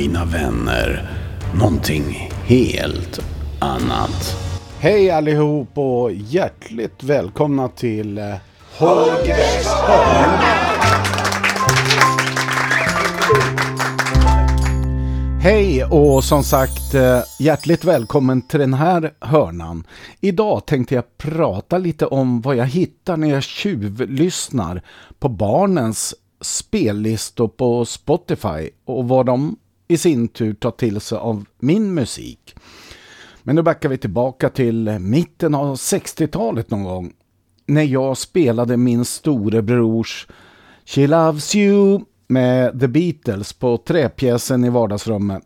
mina vänner, någonting helt annat. Hej allihop och hjärtligt välkomna till eh, Holgers hörna. Hej och som sagt eh, hjärtligt välkommen till den här hörnan. Idag tänkte jag prata lite om vad jag hittar när jag tjuvlyssnar på barnens spellistor på Spotify och vad de i sin tur ta till sig av min musik. Men nu backar vi tillbaka till mitten av 60-talet någon gång när jag spelade min storebrors She Loves You med The Beatles på träpjäsen i vardagsrummet.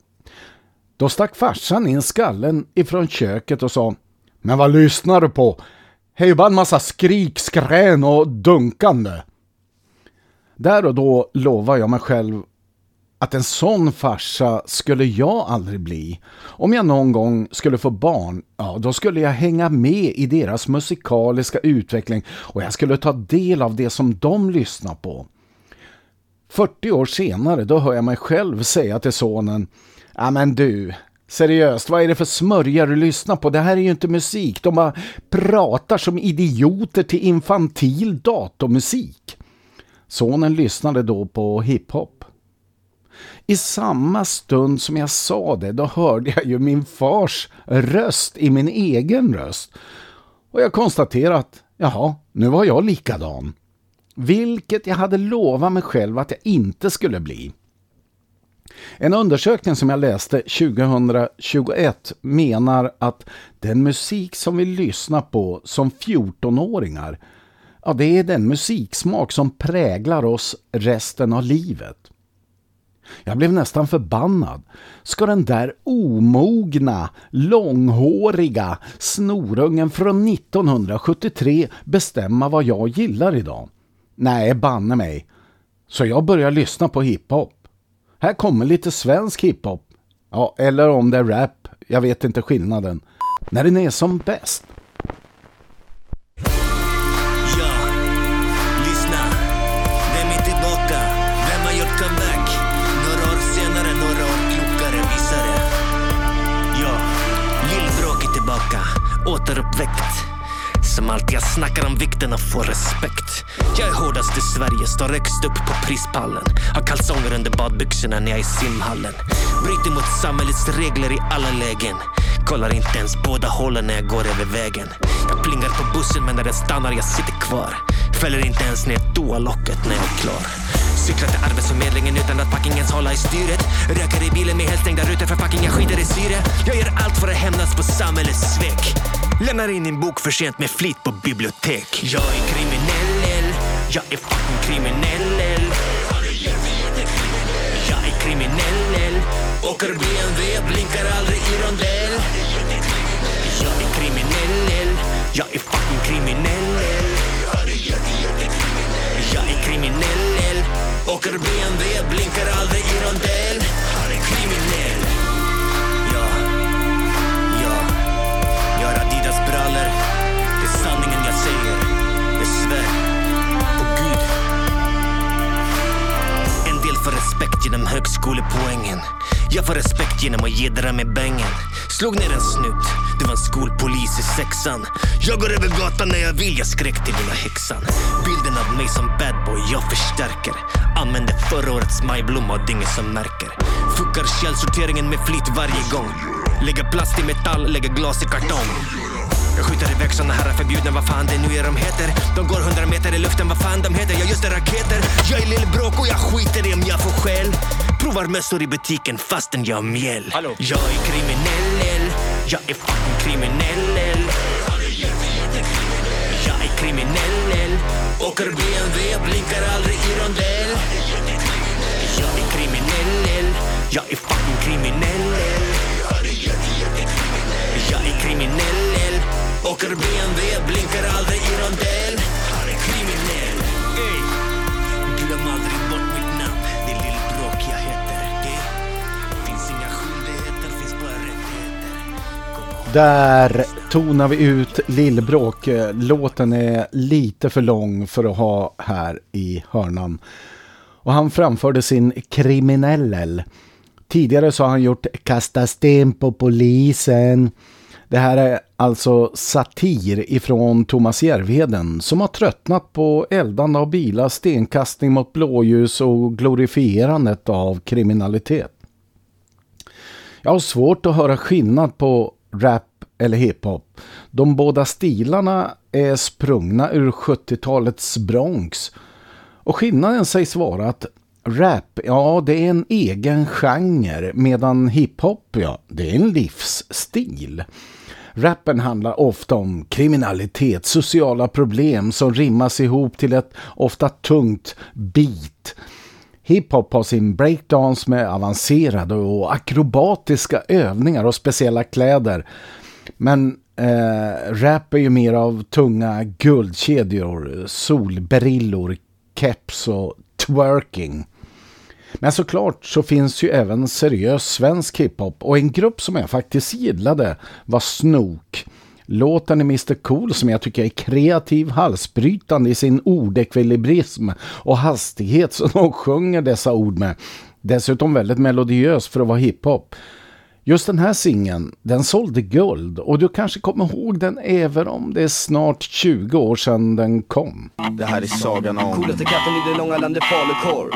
Då stack farsan in skallen ifrån köket och sa Men vad lyssnar du på? Det är ju bara en massa skrik, skrän och dunkande. Där och då lovar jag mig själv att en sån farsa skulle jag aldrig bli. Om jag någon gång skulle få barn, ja då skulle jag hänga med i deras musikaliska utveckling och jag skulle ta del av det som de lyssnar på. 40 år senare då hör jag mig själv säga till sonen Ja men du, seriöst, vad är det för smörja du lyssnar på? Det här är ju inte musik, de bara pratar som idioter till infantil datormusik. Sonen lyssnade då på hiphop. I samma stund som jag sa det, då hörde jag ju min fars röst i min egen röst. Och jag konstaterade att, jaha, nu var jag likadan. Vilket jag hade lovat mig själv att jag inte skulle bli. En undersökning som jag läste 2021 menar att den musik som vi lyssnar på som 14-åringar Ja, det är den musiksmak som präglar oss resten av livet. Jag blev nästan förbannad. Ska den där omogna, långhåriga snorungen från 1973 bestämma vad jag gillar idag? Nej, banne mig. Så jag börjar lyssna på hiphop. Här kommer lite svensk hiphop. Ja, eller om det är rap. Jag vet inte skillnaden. När den är som bäst. Återuppväckt som alltid jag snackar om vikten av att få respekt. Jag är hårdast i Sverige, står högst upp på prispallen. Har kalsonger under badbyxorna när jag är i simhallen. Bryter mot samhällets regler i alla lägen. Kollar inte ens båda hållen när jag går över vägen. Jag plingar på bussen men när den stannar jag sitter kvar. Fäller inte ens ner toalocket när jag är klar. Cyklar till Arbetsförmedlingen utan att fucking ens hålla i styret. Röker i bilen med helt stängda rutor för fucking jag skiter i syre. Jag gör allt för att hämnas på samhällets svek. Lämnar in din bok för sent med flit på bibliotek. Jag är kriminell, jag är fucking kriminell. Jag är kriminell, åker BMW, blinkar aldrig i rondell. Jag är kriminell, jag är fucking kriminell. Jag är kriminell, åker BMW, blinkar aldrig i rondell. Han är kriminell. Ja, ja, jag har Adidas-brallor. Det är sanningen jag säger. Jag svär på Gud. En del får respekt genom högskolepoängen. Jag får respekt genom att jiddra med bängen. Slog ner en snut, det var en skolpolis i sexan. Jag går över gatan när jag vill, jag skrek till lilla häxan. Bilden av mig som badboy, jag förstärker. Använder förra årets majblomma och det som märker. Fuckar källsorteringen med flit varje gång. Lägger plast i metall, lägger glas i kartong. Jag skjuter iväg såna här förbjudna, vad fan det nu är de heter. De går hundra meter i luften, vad fan de heter. Jag just det, raketer. Jag är lillbråk och jag skiter i om jag får skäll. Provar mössor i butiken fastän jag har mjäll. Hallå. Jag är kriminell, jag är fucking kriminell. Jag är kriminell, åker BMW, blinkar aldrig i rondell. Jag är kriminell, jag är fucking kriminell. Jag är kriminell, åker BMW, blinkar aldrig i rondell. Där tonar vi ut Lillbråk. Låten är lite för lång för att ha här i hörnan. Och han framförde sin kriminell Tidigare så har han gjort Kasta sten på polisen. Det här är alltså satir ifrån Thomas Järvheden som har tröttnat på eldande av bilar, stenkastning mot blåljus och glorifierandet av kriminalitet. Jag har svårt att höra skillnad på rap eller hiphop. De båda stilarna är sprungna ur 70-talets Bronx. Och skillnaden sägs vara att rap, ja det är en egen genre medan hiphop, ja det är en livsstil. Rappen handlar ofta om kriminalitet, sociala problem som rimmas ihop till ett ofta tungt beat. Hiphop har sin breakdance med avancerade och akrobatiska övningar och speciella kläder. Men eh, rap är ju mer av tunga guldkedjor, solbrillor, keps och twerking. Men såklart så finns ju även seriös svensk hiphop och en grupp som jag faktiskt gillade var Snook. Låten är Mr Cool som jag tycker är kreativ, halsbrytande i sin ordekvilibrism och hastighet som de sjunger dessa ord med. Dessutom väldigt melodiös för att vara hiphop. Just den här singeln, den sålde guld och du kanske kommer ihåg den även om det är snart 20 år sedan den kom. Det här är sagan om Coolaste katten i det långa landet falukorv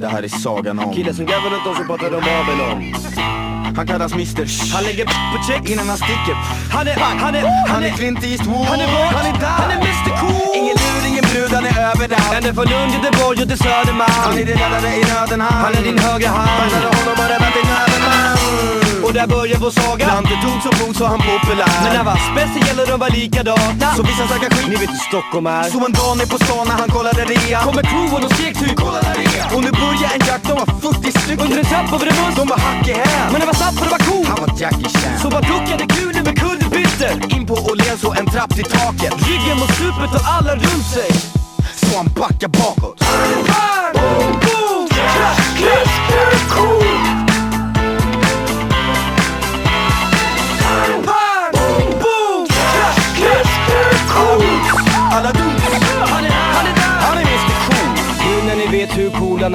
Det här är sagan om Killen som garvar runt oss och pratar om Babylon Han kallas Mr Han lägger på check Innan han sticker. Han är, han är, Han är Clint Eastwood. Han är vart? Han är där. Han är Mr Cool. Ingen lur, ingen brud, han är överallt Ända från Lund, Göteborg och till Södermalm. Han är din räddare i nöden han. Han är din högra hand. Passade honom och räddat din överman Och där börjar vår saga. Landet tog som fot så han populär. Men när Wassberg gäller de var likadana. Så vissa snackar skit. Ni vet hur Stockholm är. Så en dag ner på stan när han kollade rea Kommer crew och skrek typ Kolla där rea Och nu börjar en jakt, de var 40 stycken. Under en trapp över en buss De var hack i häl. Men det var snabbt för det var cool. Han var Jackie Chan. Så bara duckade kulen med kullerbyttor. In på Åhléns och en trapp till taket. Ryggen mot stupet och alla runt sig. Så han backar bakåt. Bang!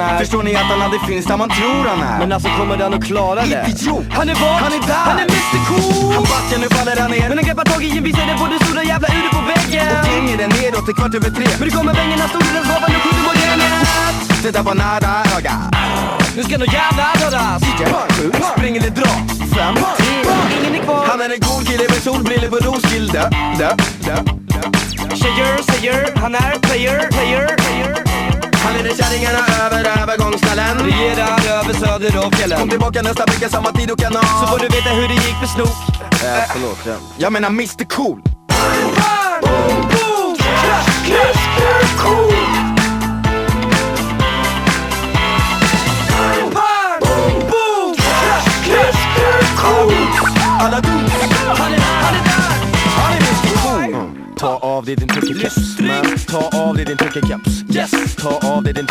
Han är Förstår ni att han aldrig finns där man tror han är? Men alltså kommer han att klara det? Idiot! Han är vart? Han är där! Han är Mr Cool! Han backar, nu faller han ner Men han greppar tag i en visade på det stora jävla uret på väggen Och klänger den neråt till kvart över tre Men det kommer i den svavan och skjuter mot Det där var nära öga Nu ska nog jävla dödas spring eller dra Fem, tre Ingen är kvar Han är en cool kille med solbrillor på Roskilde. Tjejer säger han är player, player, player Han leder kärringarna över övergångsställen Regerar över söder och Kom fjällen tillbaka nästa vecka, samma tid och kanal Så får du veta hur det gick för Snook äh, förlåt, jag, jag menar Mr Cool Bang! Boom! Clash! Clash! Cool! Bang! Boom! Clash! Clash! Cool! Alla dudes av dig din Lystring. Man, ta av dig din tryckekeps Yes! Ta av dig din.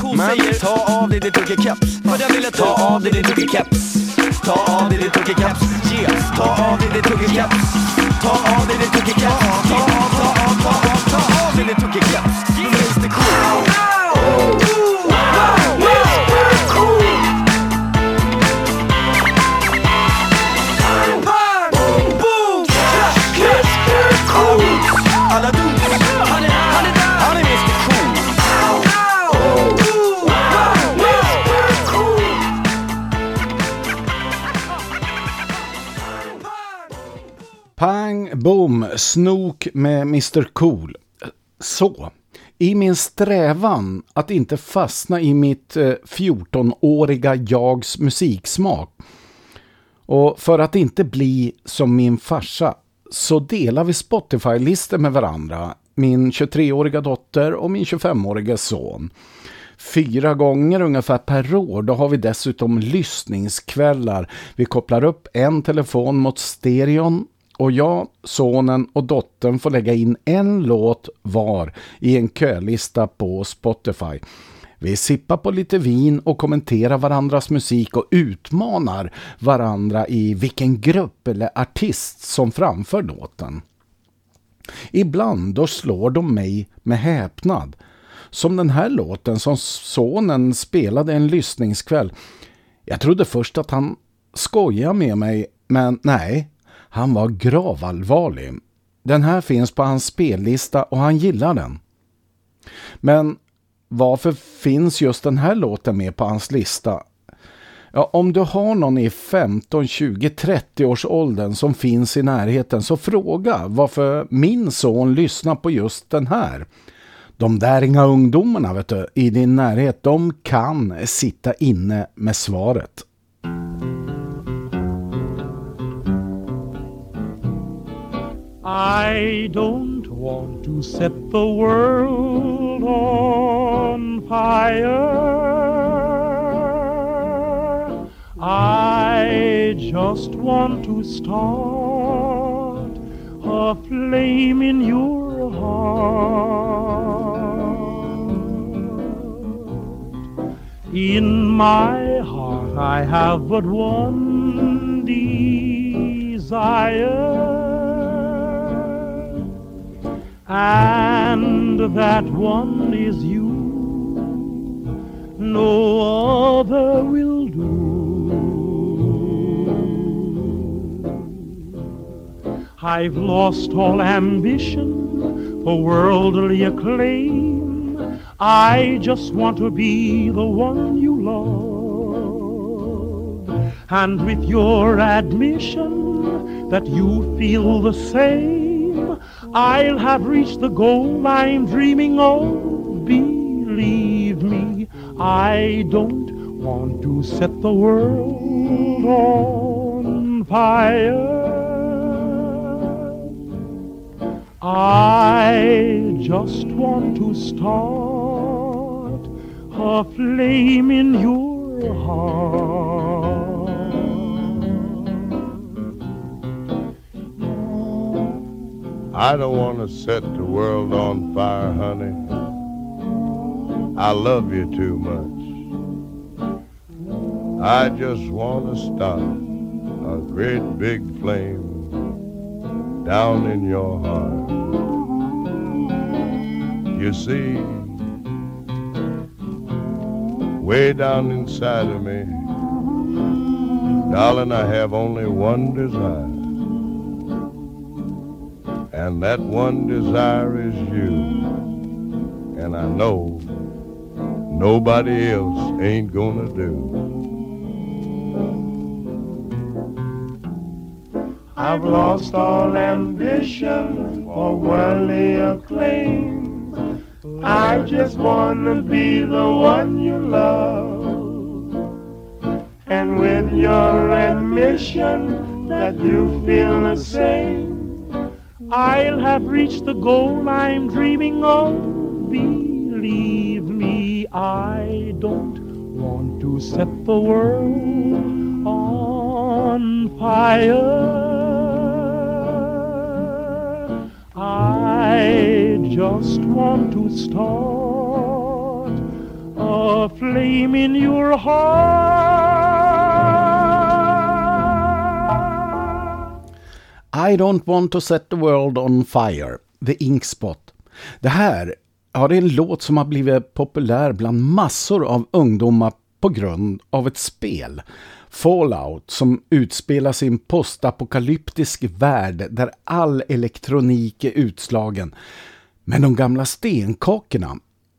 Cool Man, ta av dig din tryckekeps För jag ville Ta av dig din tryckekeps Ta av dig din tryckekeps Yes Ta av dig din tryckekeps Ta av dig din tryckekeps Ta av, ta av, ta av, ta av dig din tryckekeps Mr Pang, boom, snok med Mr Cool. Så, i min strävan att inte fastna i mitt eh, 14-åriga jags musiksmak och för att inte bli som min farsa så delar vi Spotify-listor med varandra, min 23-åriga dotter och min 25-åriga son. Fyra gånger ungefär per år. Då har vi dessutom lyssningskvällar. Vi kopplar upp en telefon mot stereon och jag, sonen och dottern får lägga in en låt var i en kölista på Spotify. Vi sippar på lite vin och kommenterar varandras musik och utmanar varandra i vilken grupp eller artist som framför låten. Ibland då slår de mig med häpnad. Som den här låten som sonen spelade en lyssningskväll. Jag trodde först att han skojade med mig, men nej, han var gravallvarlig. Den här finns på hans spellista och han gillar den. Men varför finns just den här låten med på hans lista? Ja, om du har någon i 15, 20, 30 års åldern som finns i närheten så fråga varför min son lyssnar på just den här. De där inga ungdomarna vet du, i din närhet, de kan sitta inne med svaret. I don't want to set the world on fire. I just want to start a flame in your heart. In my heart I have but one desire and that one is you. No other will do. I've lost all ambition for worldly acclaim. I just want to be the one you love. And with your admission that you feel the same, I'll have reached the goal I'm dreaming of. Believe me, I don't want to set the world on fire. I just want to start a flame in your heart. I don't want to set the world on fire, honey. I love you too much. I just want to start a great big flame down in your heart. You see, way down inside of me, darling, I have only one desire and that one desire is you. And I know nobody else ain't gonna do. I've lost all ambition for worldly acclaim. I just wanna be the one you love. And with your admission that you feel the same, I'll have reached the goal I'm dreaming of. Believe me, I don't want to set the world on fire. I just want to start a flame in your heart. I don't want to set the world on fire, The Inkspot. Det här ja, det är en låt som har blivit populär bland massor av ungdomar på grund av ett spel. Fallout som utspelar sin postapokalyptisk värld där all elektronik är utslagen. Men de gamla stenkakorna,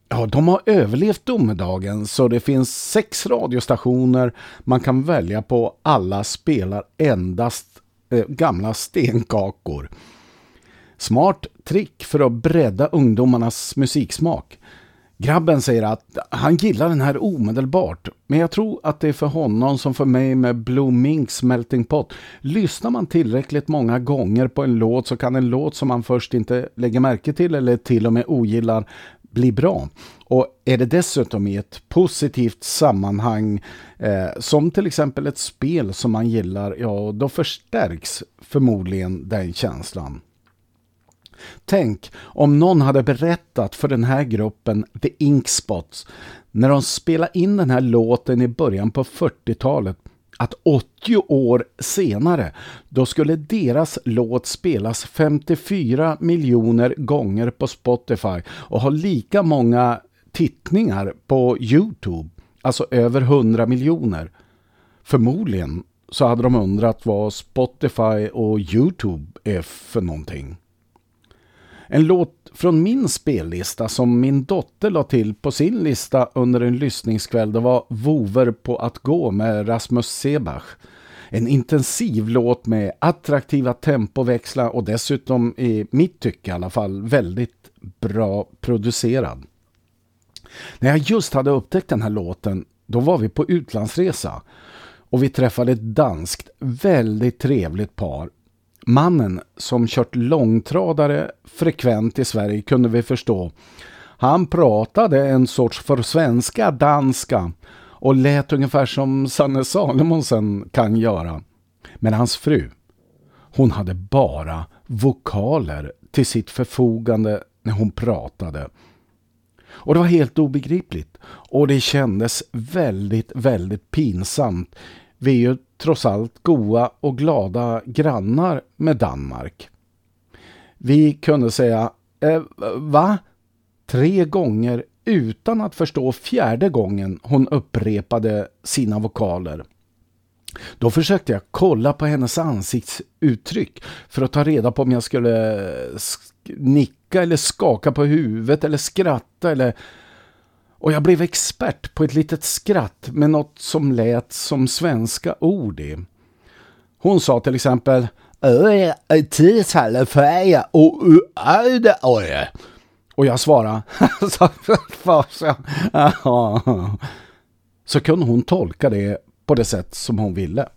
ja de har överlevt domedagen så det finns sex radiostationer man kan välja på. Alla spelar endast eh, gamla stenkakor. Smart trick för att bredda ungdomarnas musiksmak. Grabben säger att han gillar den här omedelbart, men jag tror att det är för honom som för mig med Blue Minks Melting Pot. Lyssnar man tillräckligt många gånger på en låt så kan en låt som man först inte lägger märke till eller till och med ogillar bli bra. Och är det dessutom i ett positivt sammanhang eh, som till exempel ett spel som man gillar, ja då förstärks förmodligen den känslan. Tänk om någon hade berättat för den här gruppen The Inkspots när de spelade in den här låten i början på 40-talet att 80 år senare då skulle deras låt spelas 54 miljoner gånger på Spotify och ha lika många tittningar på Youtube, alltså över 100 miljoner. Förmodligen så hade de undrat vad Spotify och Youtube är för någonting. En låt från min spellista som min dotter la till på sin lista under en lyssningskväll det var Vover på att gå med Rasmus Sebach. En intensiv låt med attraktiva tempoväxlar och dessutom i mitt tycke i alla fall väldigt bra producerad. När jag just hade upptäckt den här låten då var vi på utlandsresa och vi träffade ett danskt väldigt trevligt par Mannen som kört långtradare frekvent i Sverige kunde vi förstå. Han pratade en sorts försvenska danska och lät ungefär som Sanne Salomonsen kan göra. Men hans fru, hon hade bara vokaler till sitt förfogande när hon pratade. Och det var helt obegripligt. Och det kändes väldigt, väldigt pinsamt. Vi är ju trots allt goa och glada grannar med Danmark. Vi kunde säga eh, va? Tre gånger utan att förstå fjärde gången hon upprepade sina vokaler. Då försökte jag kolla på hennes ansiktsuttryck för att ta reda på om jag skulle nicka eller skaka på huvudet eller skratta eller och jag blev expert på ett litet skratt med något som lät som svenska ord i. Hon sa till exempel och jag svarade så kunde hon tolka det på det sätt som hon ville.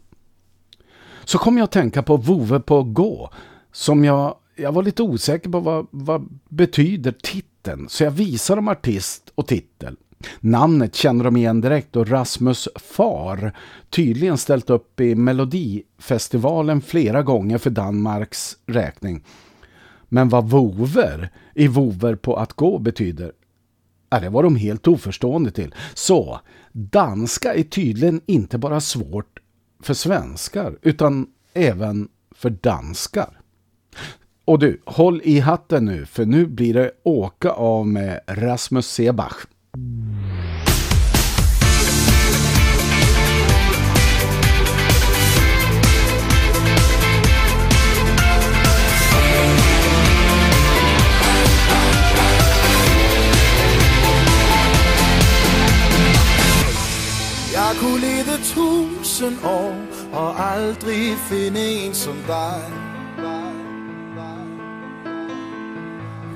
Så kom jag att tänka på Vove på gå som jag, jag var lite osäker på vad, vad betyder titeln titeln så jag visar dem artist och titel. Namnet känner de igen direkt och Rasmus Far tydligen ställt upp i Melodifestivalen flera gånger för Danmarks räkning. Men vad vover i vover på att gå betyder Ja, det var de helt oförstående till. Så, danska är tydligen inte bara svårt för svenskar utan även för danskar. Och du, håll i hatten nu för nu blir det åka av med Rasmus Sebach. Jag kunne leve tusen år och aldrig finna en som dig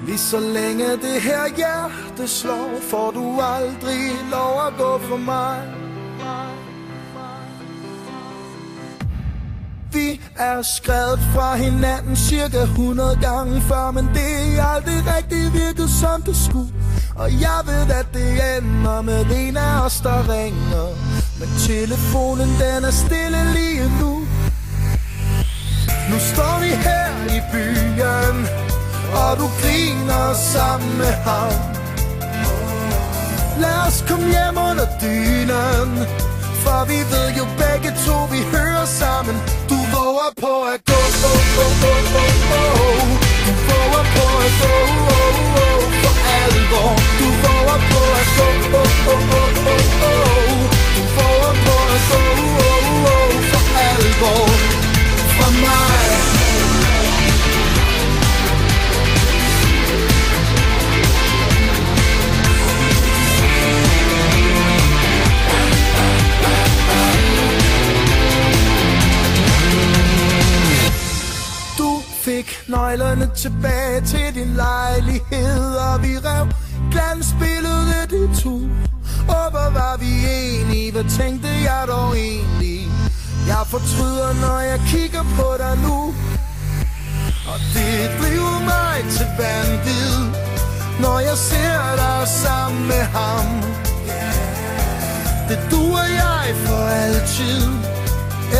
Lige så länge det här hjärtat slår Får du aldrig lov att gå för mig. Vi är skrevet från hinanden cirka 100 gånger før Men det är aldrig riktigt virket som det skulle. Och jag vet att det ender med en av oss der ringer. Men telefonen den är stille lige nu. Nu står vi här i byen og du griner sammen med ham Lad os komme hjem under dynen For vi ved jo begge to, vi hører sammen Du våger på at gå, gå, gå, gå, gå. Fik tilbage til din lejlighed Og vi rev glansbilledet i to Og hvor var vi enige, hvad tænkte jeg dog egentlig? Jeg fortryder, når jeg kigger på dig nu. Og det driver mig til vanvid Når jeg ser dig sammen med ham. Det du og jeg for altid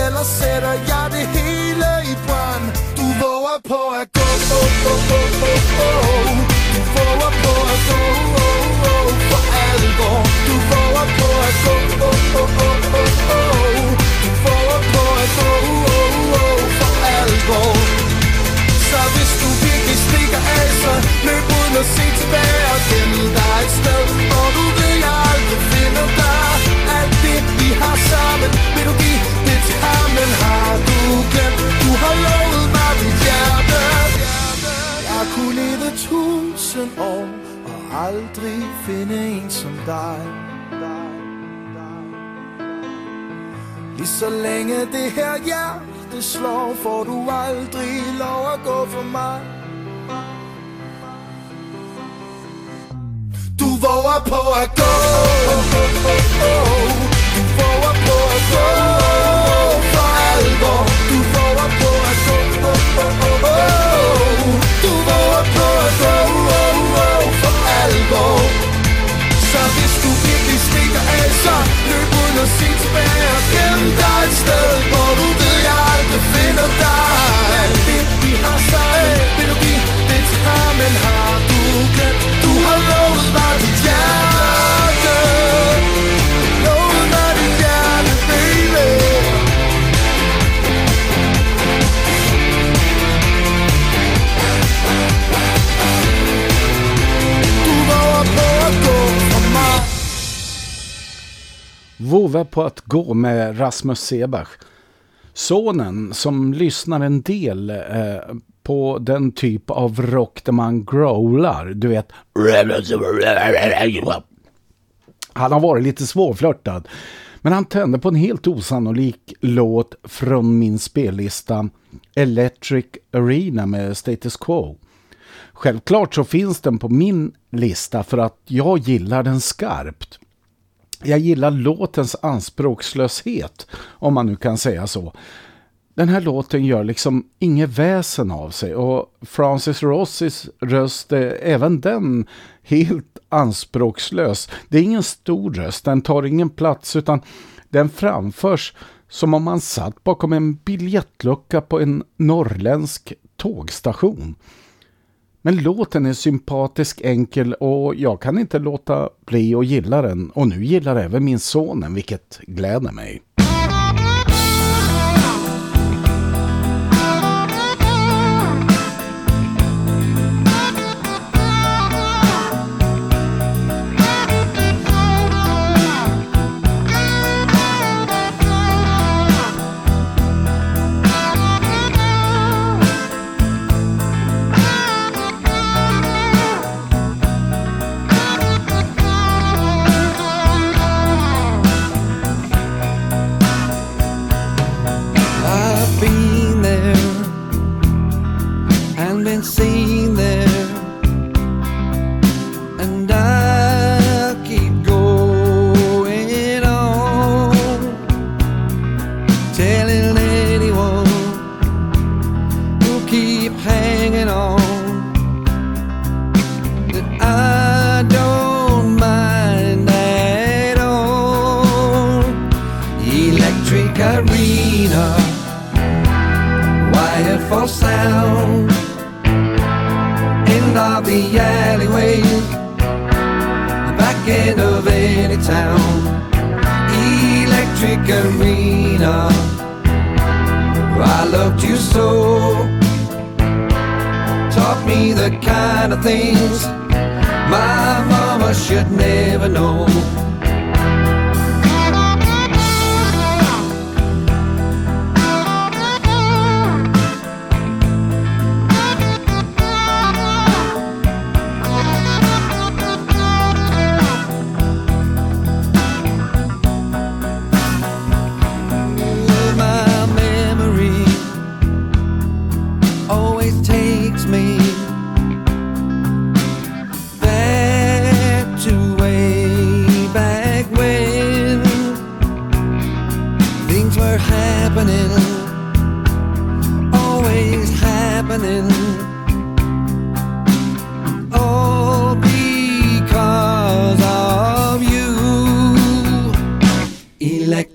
Ellers sætter jeg det hele i brand vågar på att gå oh, oh, oh, oh, oh. Du vågar på att gå oh, oh, oh, på allvar Du vågar på att gå oh, oh, oh, oh, oh. Du vågar på att gå oh, oh, oh, på allvar Så hvis du virkelig stikker af så løb uden at se tilbage og gem dig et sted Og du ved jeg aldrig finder dig Alt det vi har sammen Vil du give det til ham Men har du glemt du har lov leve tusind år og aldrig finde en som dig. Lige så længe det her hjerte slår, får du aldrig lov at gå for mig. Du våger på at gå Våga på att gå med Rasmus Sebach. Sonen som lyssnar en del eh, på den typ av rock där man growlar. Du vet. Han har varit lite svårflörtad. Men han tände på en helt osannolik låt från min spellista Electric Arena med Status Quo. Självklart så finns den på min lista för att jag gillar den skarpt. Jag gillar låtens anspråkslöshet, om man nu kan säga så. Den här låten gör liksom inget väsen av sig och Francis Rossis röst är även den helt anspråkslös. Det är ingen stor röst, den tar ingen plats utan den framförs som om man satt bakom en biljettlucka på en norrländsk tågstation. Men låten är sympatisk, enkel och jag kan inte låta bli att gilla den. Och nu gillar även min son den, vilket gläder mig.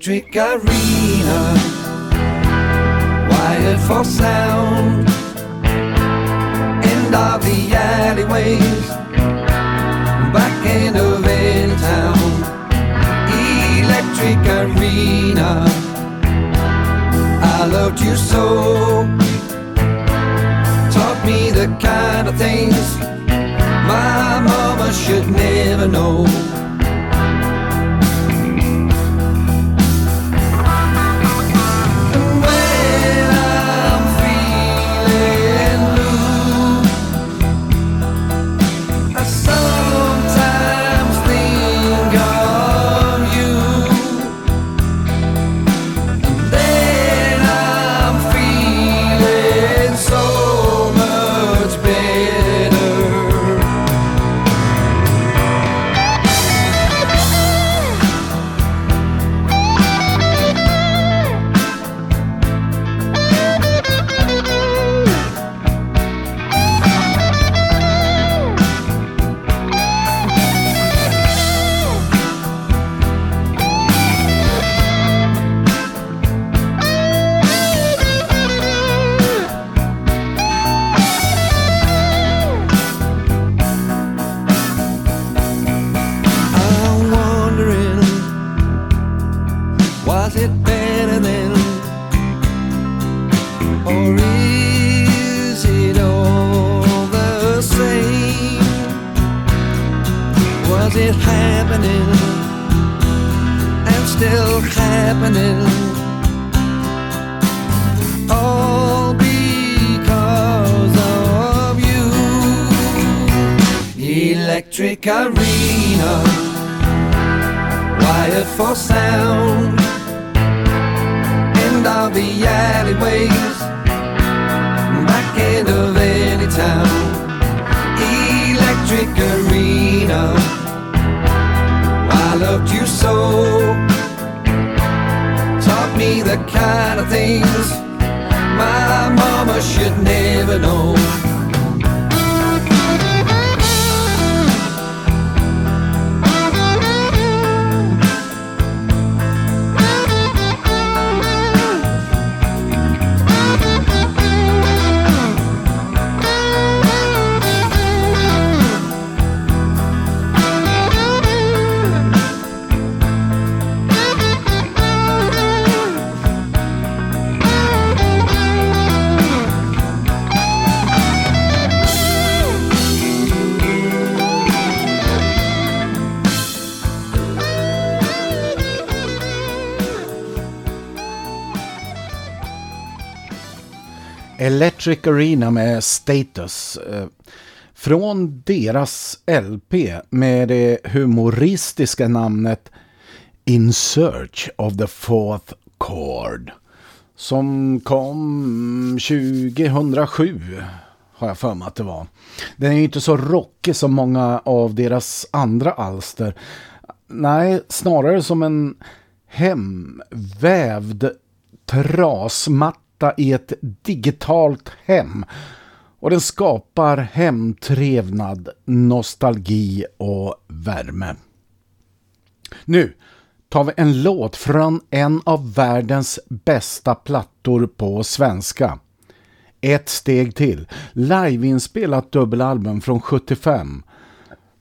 Electric arena, wired for sound. End of the alleyways, back end of any town. Electric arena, I loved you so. Taught me the kind of things my mama should never know. Happening? And still happening. All because of you. Electric arena, wired for sound. And all the alleyways, back end of any town. Electric arena, so. Taught me the kind of things my mama should never know. Electric Arena med Status. Eh, från deras LP med det humoristiska namnet In Search of the Fourth Chord. Som kom 2007 har jag för mig att det var. Den är ju inte så rockig som många av deras andra alster. Nej, snarare som en hemvävd trasmatta i ett digitalt hem. Och den skapar hemtrevnad, nostalgi och värme. Nu tar vi en låt från en av världens bästa plattor på svenska. Ett steg till. Liveinspelat dubbelalbum från 75.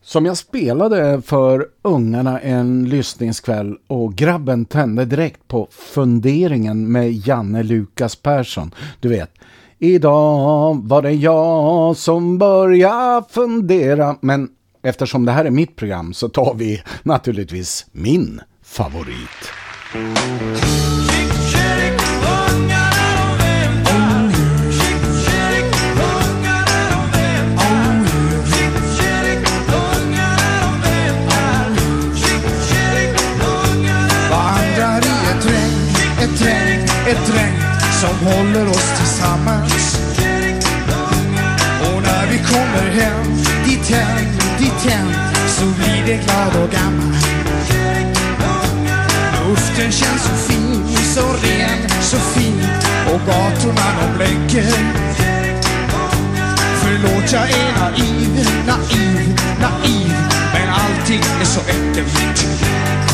Som jag spelade för ungarna en lyssningskväll och grabben tände direkt på funderingen med Janne Lukas Persson. Du vet, idag var det jag som började fundera. Men eftersom det här är mitt program så tar vi naturligtvis min favorit. Håller oss tillsammans. Och när vi kommer hem, dit hem, dit hem, så blir det glad och gammal. Luften känns så fin, så ren, så fin och gatorna de blänker. Förlåt jag är naiv, naiv, naiv, men allting är så enkelt.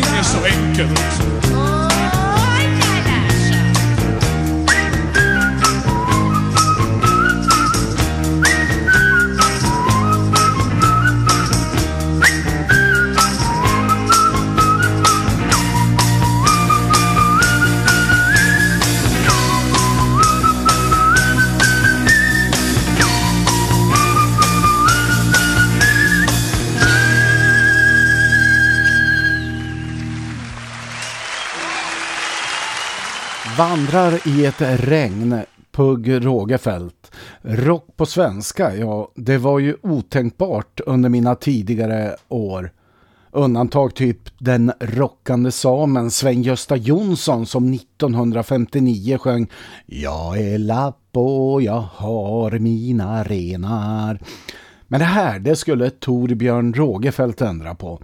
Är så enkelt. Vandrar i ett regn, Pugg Rågefält. Rock på svenska, ja, det var ju otänkbart under mina tidigare år. Undantag typ den rockande samen Sven-Gösta Jonsson som 1959 sjöng Jag är lapp och jag har mina renar. Men det här, det skulle Torbjörn Rågefält ändra på.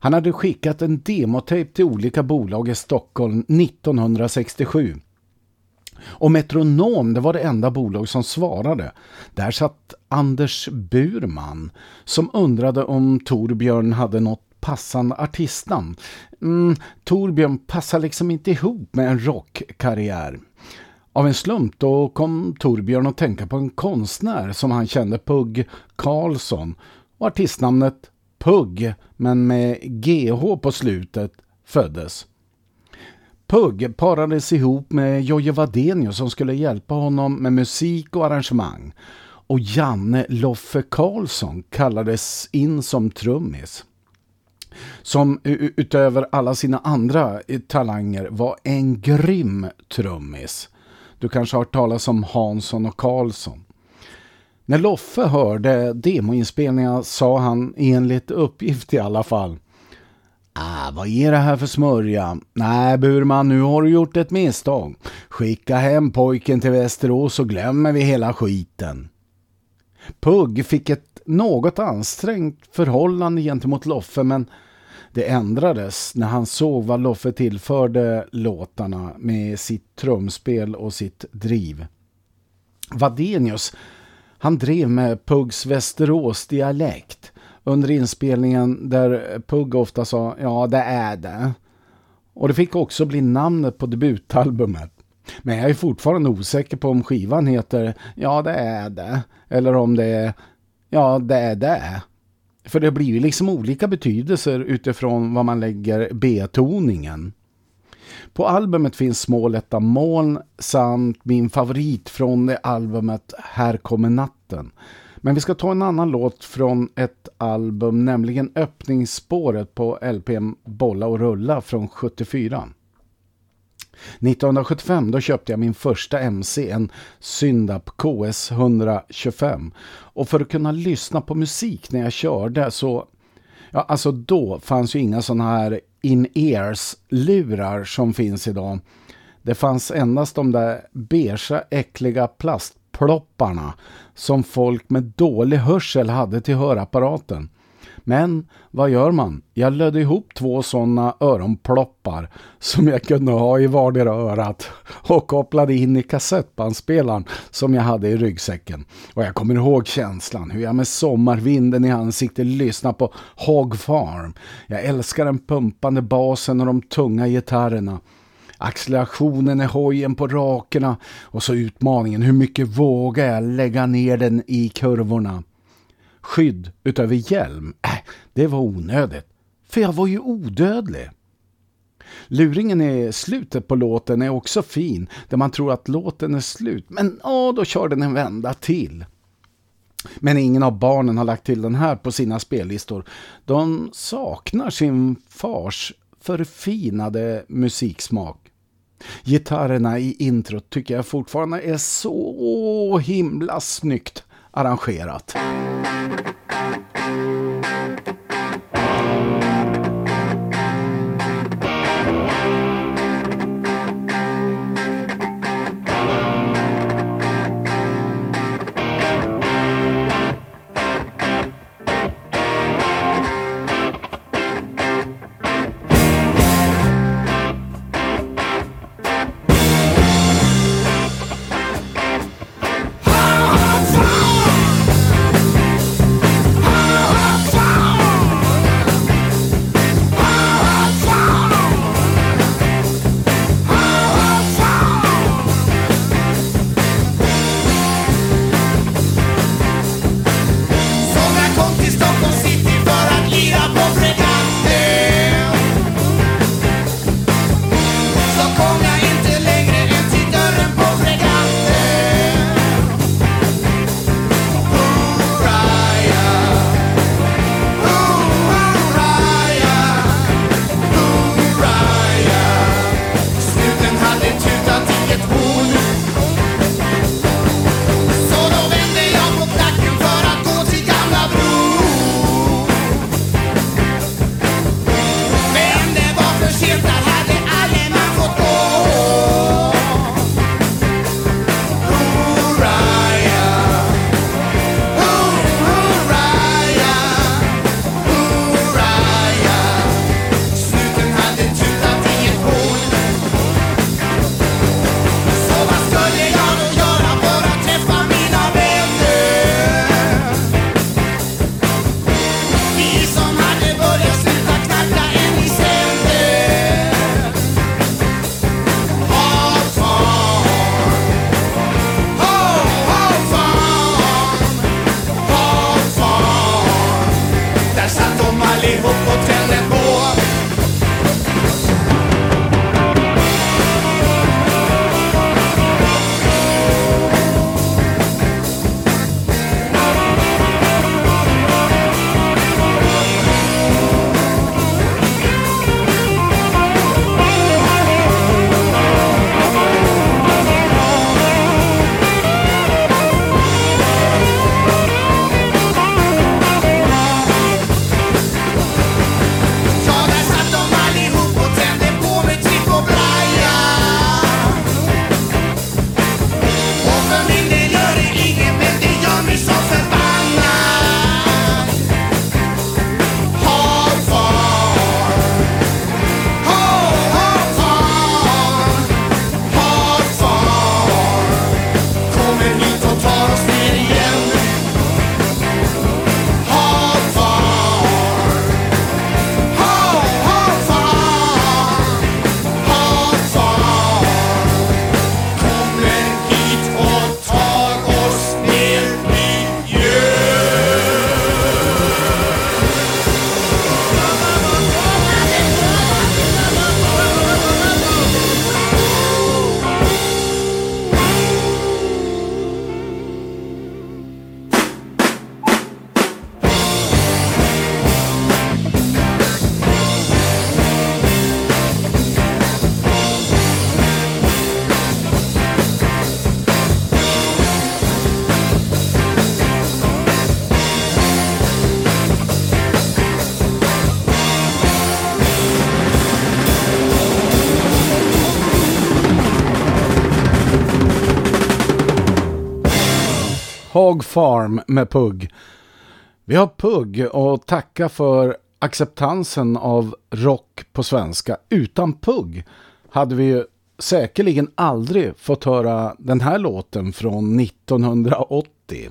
Han hade skickat en demotejp till olika bolag i Stockholm 1967. Och Metronom, det var det enda bolag som svarade. Där satt Anders Burman som undrade om Torbjörn hade något passande artistnamn. Mm, Torbjörn passar liksom inte ihop med en rockkarriär. Av en slump då kom Torbjörn att tänka på en konstnär som han kände Pugg Karlsson och artistnamnet Pugg, men med GH på slutet, föddes. Pugg parades ihop med Jojje Wadenius som skulle hjälpa honom med musik och arrangemang. Och Janne Loffe Karlsson kallades in som trummis. Som utöver alla sina andra eh, talanger var en grym trummis. Du kanske har hört talas om Hansson och Karlsson. När Loffe hörde demoinspelningar sa han enligt uppgift i alla fall Ah, vad är det här för smörja? Nej Burman, nu har du gjort ett misstag. Skicka hem pojken till Västerås så glömmer vi hela skiten. Pugg fick ett något ansträngt förhållande gentemot Loffe men det ändrades när han såg vad Loffe tillförde låtarna med sitt trumspel och sitt driv. Vadenius han drev med Puggs Västerås dialekt under inspelningen där Pugg ofta sa ja det är det. Och det fick också bli namnet på debutalbumet. Men jag är fortfarande osäker på om skivan heter ja det är det eller om det är ja det är det. För det blir ju liksom olika betydelser utifrån vad man lägger betoningen. På albumet finns små lätta moln samt min favorit från det albumet Här kommer natten. Men vi ska ta en annan låt från ett album, nämligen öppningsspåret på LPM Bolla och rulla från 74. 1975 då köpte jag min första MC, en Syndap KS 125. Och för att kunna lyssna på musik när jag körde så, ja alltså då fanns ju inga sådana här in-ears-lurar som finns idag. Det fanns endast de där beige äckliga plastplopparna som folk med dålig hörsel hade till hörapparaten. Men vad gör man? Jag lödde ihop två sådana öronploppar som jag kunde ha i vardera örat och kopplade in i kassettbandspelaren som jag hade i ryggsäcken. Och jag kommer ihåg känslan hur jag med sommarvinden i ansiktet lyssnade på Hog Farm. Jag älskar den pumpande basen och de tunga gitarrerna. Accelerationen i hojen på rakerna och så utmaningen hur mycket vågar jag lägga ner den i kurvorna skydd utöver hjälm, äh, det var onödigt. För jag var ju odödlig. Luringen i slutet på låten är också fin, där man tror att låten är slut. Men ja, då kör den en vända till. Men ingen av barnen har lagt till den här på sina spellistor. De saknar sin fars förfinade musiksmak. Gitarrerna i introt tycker jag fortfarande är så himla snyggt arrangerat. Farm med Pugg. Vi har Pugg och tacka för acceptansen av rock på svenska. Utan Pugg hade vi ju säkerligen aldrig fått höra den här låten från 1980.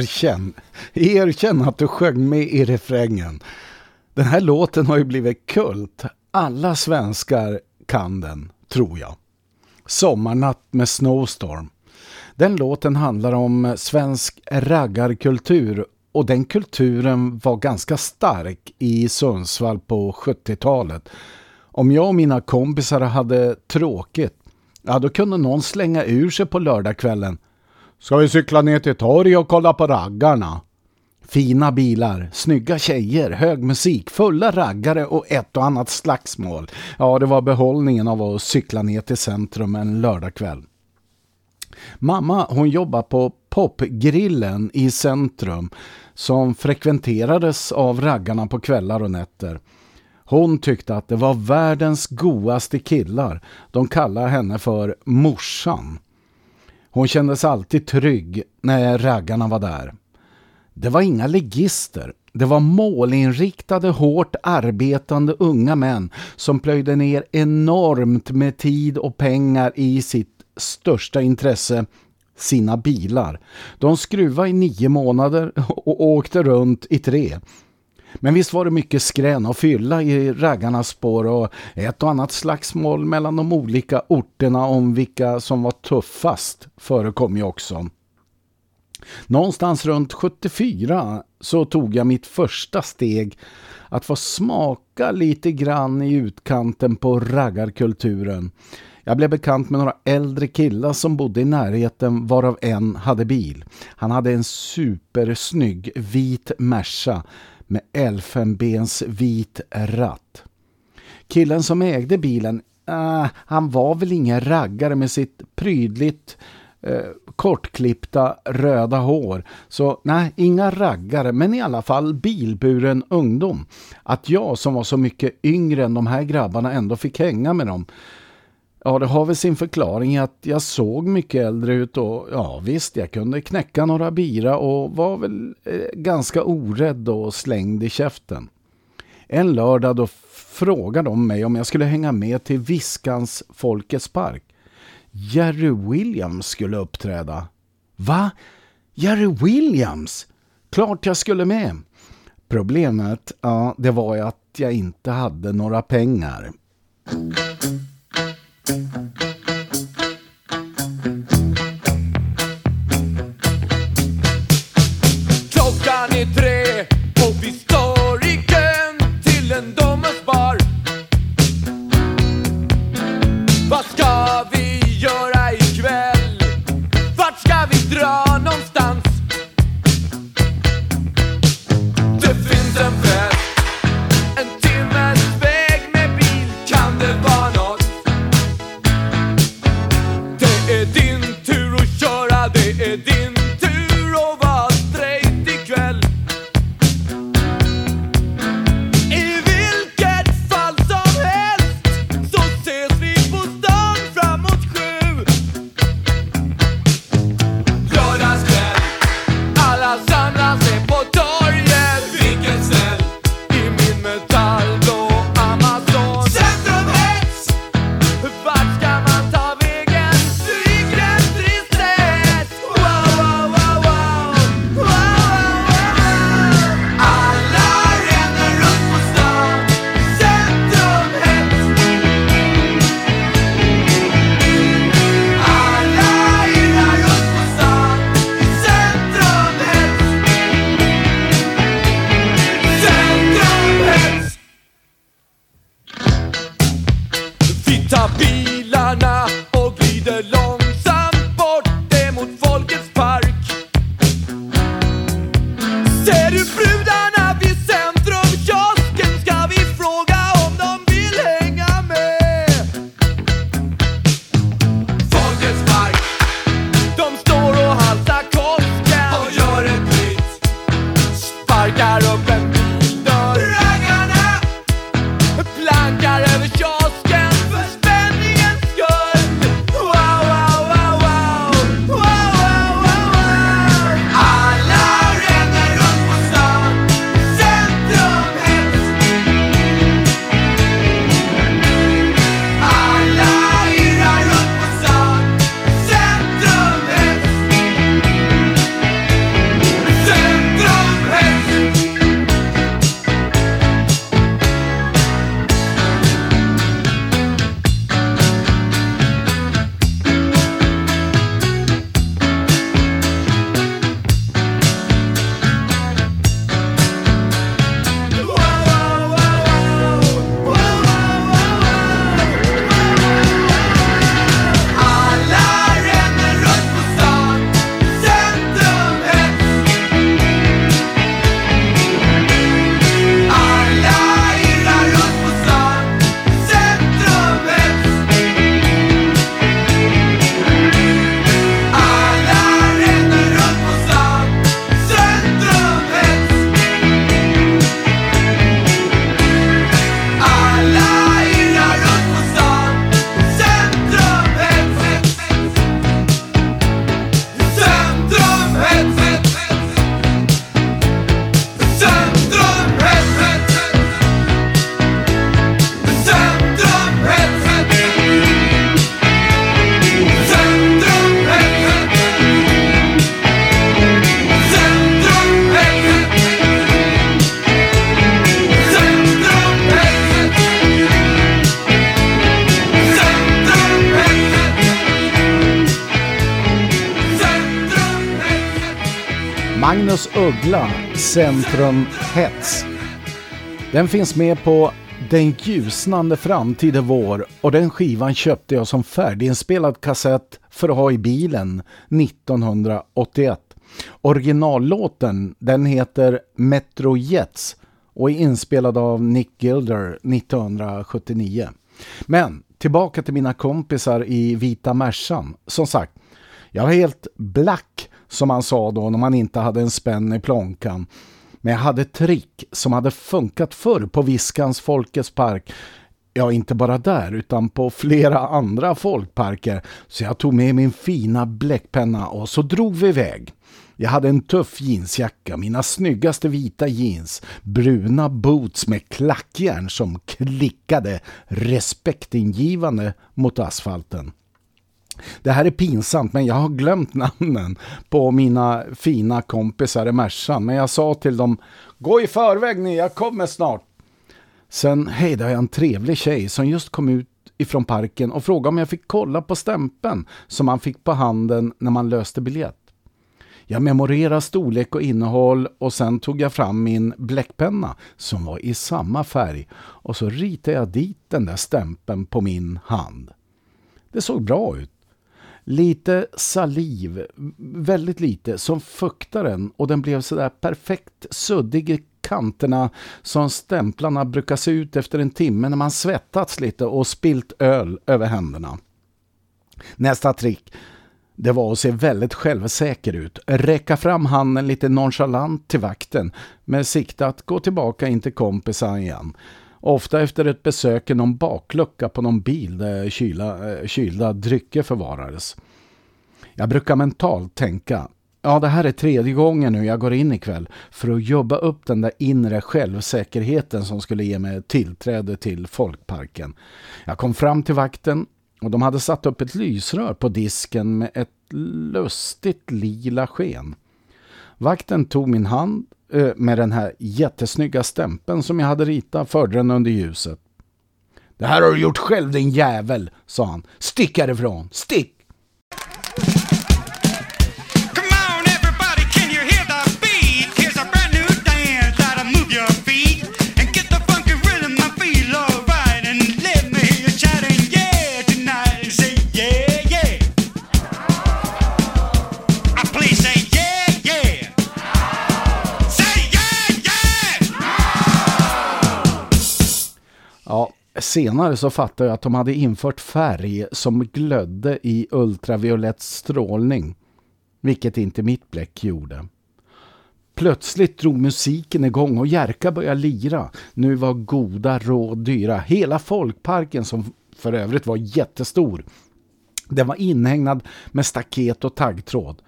Erkänn. Erkänn att du sjöng med i refrängen. Den här låten har ju blivit kult. Alla svenskar kan den, tror jag. Sommarnatt med Snowstorm. Den låten handlar om svensk raggarkultur och den kulturen var ganska stark i Sundsvall på 70-talet. Om jag och mina kompisar hade tråkigt, ja då kunde någon slänga ur sig på lördagskvällen Ska vi cykla ner till torg och kolla på raggarna? Fina bilar, snygga tjejer, hög musik, fulla raggare och ett och annat slagsmål. Ja, det var behållningen av att cykla ner till centrum en lördagkväll. Mamma, hon jobbar på popgrillen i centrum som frekventerades av raggarna på kvällar och nätter. Hon tyckte att det var världens godaste killar. De kallade henne för morsan. Hon kändes alltid trygg när raggarna var där. Det var inga legister. Det var målinriktade, hårt arbetande unga män som plöjde ner enormt med tid och pengar i sitt största intresse, sina bilar. De skruvade i nio månader och åkte runt i tre. Men visst var det mycket skrän och fylla i raggarnas spår och ett och annat slagsmål mellan de olika orterna om vilka som var tuffast förekom ju också. Någonstans runt 74 så tog jag mitt första steg att få smaka lite grann i utkanten på raggarkulturen. Jag blev bekant med några äldre killar som bodde i närheten varav en hade bil. Han hade en supersnygg vit Merca med elfenbens vit ratt. Killen som ägde bilen, äh, han var väl ingen raggare med sitt prydligt eh, kortklippta röda hår. Så nej, inga raggare men i alla fall bilburen ungdom. Att jag som var så mycket yngre än de här grabbarna ändå fick hänga med dem. Ja, det har väl sin förklaring att jag såg mycket äldre ut och ja visst, jag kunde knäcka några bira och var väl eh, ganska orädd och slängd i käften. En lördag då frågade de mig om jag skulle hänga med till Viskans Folkets Park. Jerry Williams skulle uppträda. Va? Jerry Williams? Klart jag skulle med. Problemet, ja, det var ju att jag inte hade några pengar. Marcus Uggla, Centrum Hets. Den finns med på Den ljusnande framtid är vår och den skivan köpte jag som färdiginspelad kassett för att ha i bilen 1981. Originallåten den heter Metro Jets och är inspelad av Nick Gilder 1979. Men tillbaka till mina kompisar i Vita Mersan. Som sagt, jag var helt black som man sa då när man inte hade en spänn i plånkan. Men jag hade trick som hade funkat förr på Viskans Folkets park. Ja, inte bara där utan på flera andra folkparker. Så jag tog med min fina bläckpenna och så drog vi iväg. Jag hade en tuff jeansjacka, mina snyggaste vita jeans, bruna boots med klackjärn som klickade respektingivande mot asfalten. Det här är pinsamt men jag har glömt namnen på mina fina kompisar i Mersan. Men jag sa till dem, gå i förväg ni, jag kommer snart. Sen hejdade jag en trevlig tjej som just kom ut ifrån parken och frågade om jag fick kolla på stämpeln som man fick på handen när man löste biljett. Jag memorerade storlek och innehåll och sen tog jag fram min bläckpenna som var i samma färg och så ritade jag dit den där stämpeln på min hand. Det såg bra ut. Lite saliv, väldigt lite, som fuktade den och den blev sådär perfekt suddig i kanterna som stämplarna brukar se ut efter en timme när man svettats lite och spilt öl över händerna. Nästa trick det var att se väldigt självsäker ut. Räcka fram handen lite nonchalant till vakten med sikte att gå tillbaka in till kompisen igen. Ofta efter ett besök i någon baklucka på någon bil där kyla, eh, kylda drycker förvarades. Jag brukar mentalt tänka, ja det här är tredje gången nu jag går in ikväll för att jobba upp den där inre självsäkerheten som skulle ge mig tillträde till folkparken. Jag kom fram till vakten och de hade satt upp ett lysrör på disken med ett lustigt lila sken. Vakten tog min hand Eh, med den här jättesnygga stämpeln som jag hade ritat förde den under ljuset. Det här har du gjort själv din jävel, sa han. Stick härifrån, stick! Senare så fattade jag att de hade infört färg som glödde i ultraviolett strålning. Vilket inte mitt bläck gjorde. Plötsligt drog musiken igång och Jerka började lira. Nu var goda råd dyra. Hela folkparken som för övrigt var jättestor. Den var inhägnad med staket och taggtråd.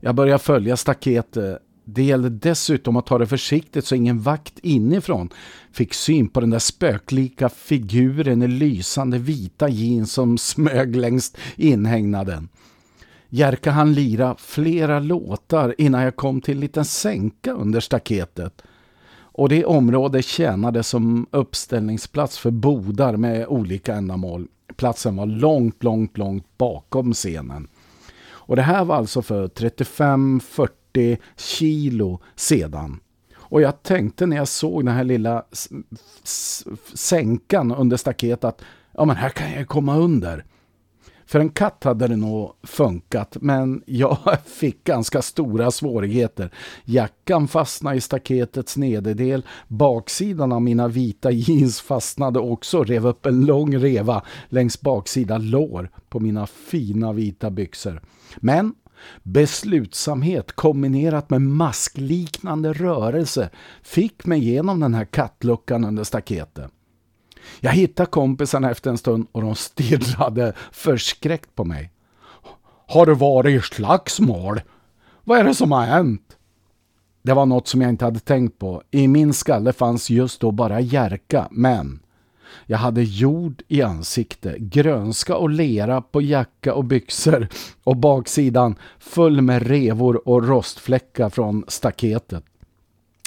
Jag började följa staketet eh, det gällde dessutom att ta det försiktigt så ingen vakt inifrån fick syn på den där spöklika figuren i lysande vita jeans som smög längst inhägnaden. Jerka han lira flera låtar innan jag kom till en liten sänka under staketet. Och det området tjänade som uppställningsplats för bodar med olika ändamål. Platsen var långt, långt, långt bakom scenen. Och det här var alltså för 35-40 40 kilo sedan. Och jag tänkte när jag såg den här lilla sänkan under staketet att ja men här kan jag komma under. För en katt hade det nog funkat men jag fick ganska stora svårigheter. Jackan fastnade i staketets nederdel. Baksidan av mina vita jeans fastnade också och rev upp en lång reva längs baksida lår på mina fina vita byxor. Men Beslutsamhet kombinerat med maskliknande rörelse fick mig igenom den här kattluckan under staketet. Jag hittade kompisarna efter en stund och de stirrade förskräckt på mig. Har du varit i slagsmål? Vad är det som har hänt? Det var något som jag inte hade tänkt på. I min skalle fanns just då bara järka, men jag hade jord i ansikte, grönska och lera på jacka och byxor och baksidan full med revor och rostfläckar från staketet.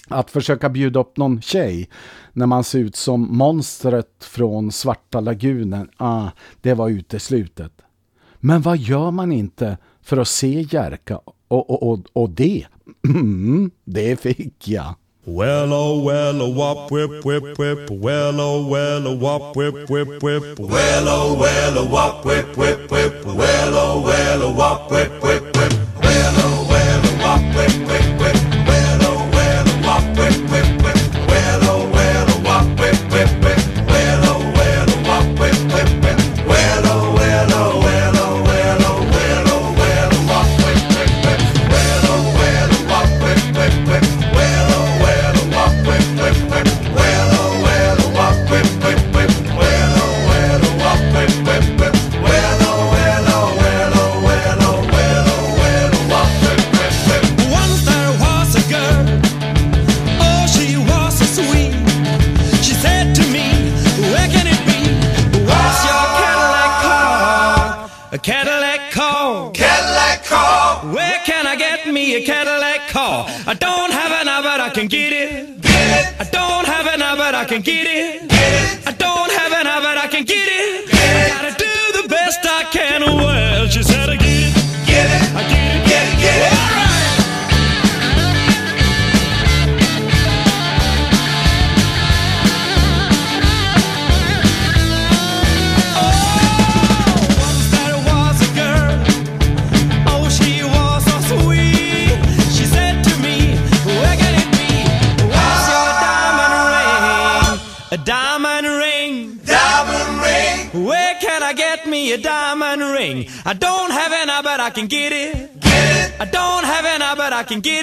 Att försöka bjuda upp någon tjej när man ser ut som monstret från Svarta lagunen, ah, det var uteslutet. Men vad gör man inte för att se Jerka Och, och, och, och det, mm, det fick jag. Well, oh, well, oh, wop, whip, whip, whip. Well, oh, well, oh, wop, whip, whip, whip. Well, oh, well, oh, wop, whip, whip, whip. Well, oh, well, oh, wop, whip, whip, whip. Can get it. It now,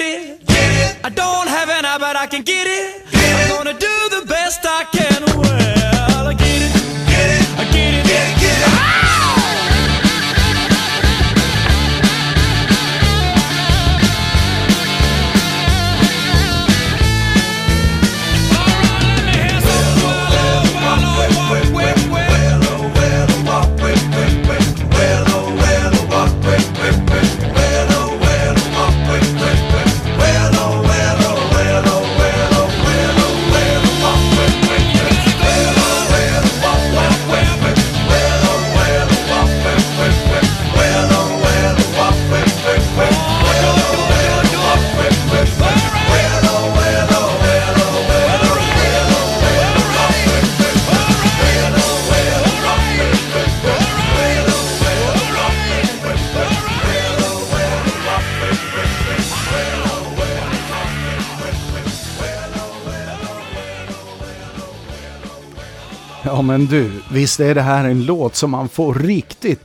men du, visst är det här en låt som man får riktigt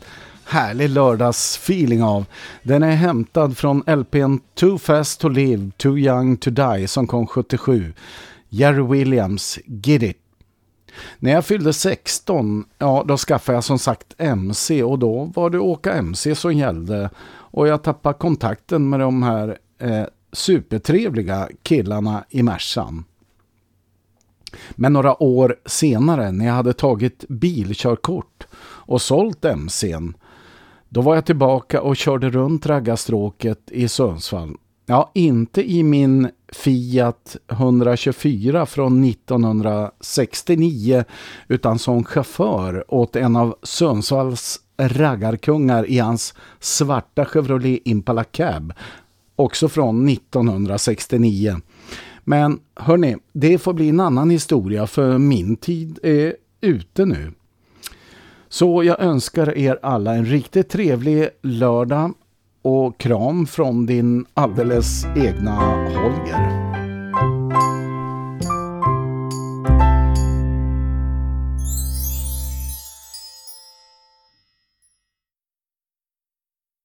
härlig lördagsfeeling av. Den är hämtad från LPn Too Fast To Live, Too Young To Die som kom 77. Jerry Williams, Get It. När jag fyllde 16, ja då skaffade jag som sagt MC och då var det åka MC som gällde. Och jag tappade kontakten med de här eh, supertrevliga killarna i Mersan. Men några år senare när jag hade tagit bilkörkort och sålt MCn då var jag tillbaka och körde runt raggarstråket i Sundsvall. Ja, inte i min Fiat 124 från 1969 utan som chaufför åt en av Sundsvalls raggarkungar i hans svarta Chevrolet Impala Cab också från 1969. Men hörni, det får bli en annan historia för min tid är ute nu. Så jag önskar er alla en riktigt trevlig lördag och kram från din alldeles egna Holger.